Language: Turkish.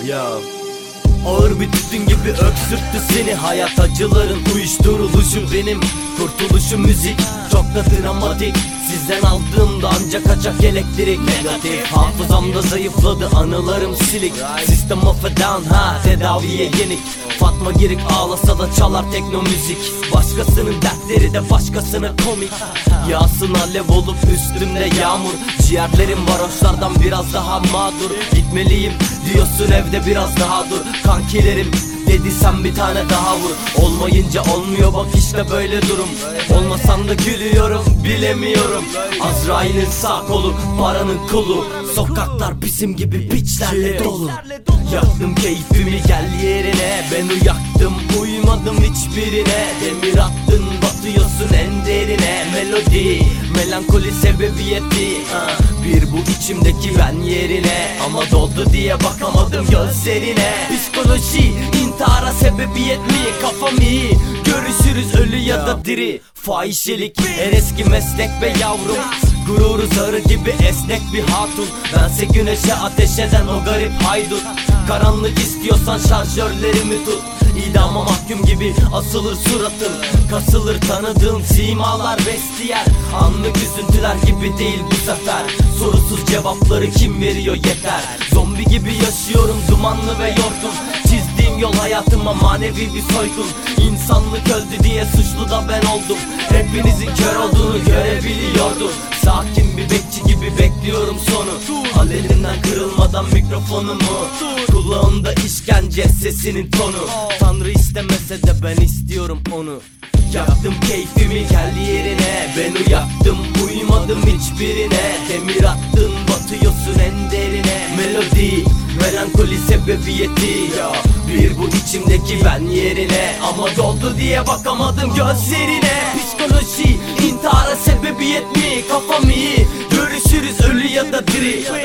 Ya. Ağır bir tütün gibi öksürttü seni. Hayat acıların uyuşturuluşu benim. Kurtuluşum müzik. Çok da dramatik Sizden aldığımda ancak kaçak elektrik Negatif. Hafızamda zayıfladı anılarım silik. System of a down ha tedaviye yenik. Fatma Girik ağlasa da çalar tekno müzik. Başkasının dertleri de başkasına komik. Yağsın alev olup üstümde yağmur. Ciğerlerim varoşlardan biraz daha mağdur. Gitmeliyim diyorsun evde biraz daha dur. Kankilerim dedi sen bir tane daha vur. Olmayınca olmuyor bak işte böyle durum. Olmasan da gülüyorum bilemiyorum. Azrail'in sağ kolu paranın kulu. Sokaklar bizim gibi piçlerle dolu. Yaktım keyfimi gel yerine. Ben uyaktım uymadım hiçbirine. Demir attın batıyorsun en derine. Melodi melankoli sebebiyeti ah. Bir bu içimdeki ben yerine. Ama doldu diye bakamadım gözlerine. Psikoloji intihara sebebiyet mi? Kafam iyi görüşürüz ölü ya da diri. Fahişelik en eski meslek be yavrum. Gururu zarı gibi esnek bir hatun. Bense güneşe ateş eden o garip haydut. Karanlık istiyorsan şarjörlerimi tut İdama mahkum gibi asılır suratın. Kasılır tanıdığım simalar vestiyer. Anlık üzüntüler gibi değil bu sefer. Sorusuz cevapları kim veriyor yeter? Zombi gibi yaşıyorum dumanlı ve yorgun. Çizdiğim yol hayatıma manevi bir soygun. İnsanlık öldü diye suçlu da ben oldum. Hepinizin kör olduğunu görebiliyordum. Sakin sonu. Al elimden kırılmadan mikrofonumu. Kulağımda işkence sesinin tonu. Tanrı istemese de ben istiyorum onu. Yaktım keyfimi gel yerine. Ben uyaktım uymadım hiçbirine. Demir attın batıyorsun en derine. Melodi melankoli sebebiyeti. Ya Bir bu içimdeki ben yerine. Ama doldu diye bakamadım gözlerine. Psikoloji intihara sebebiyet mi? Kafam ya